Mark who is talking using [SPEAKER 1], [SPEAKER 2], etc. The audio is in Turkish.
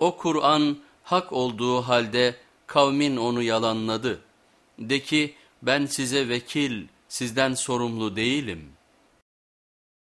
[SPEAKER 1] O Kur'an hak olduğu halde kavmin onu yalanladı. De ki ben size vekil, sizden sorumlu değilim.''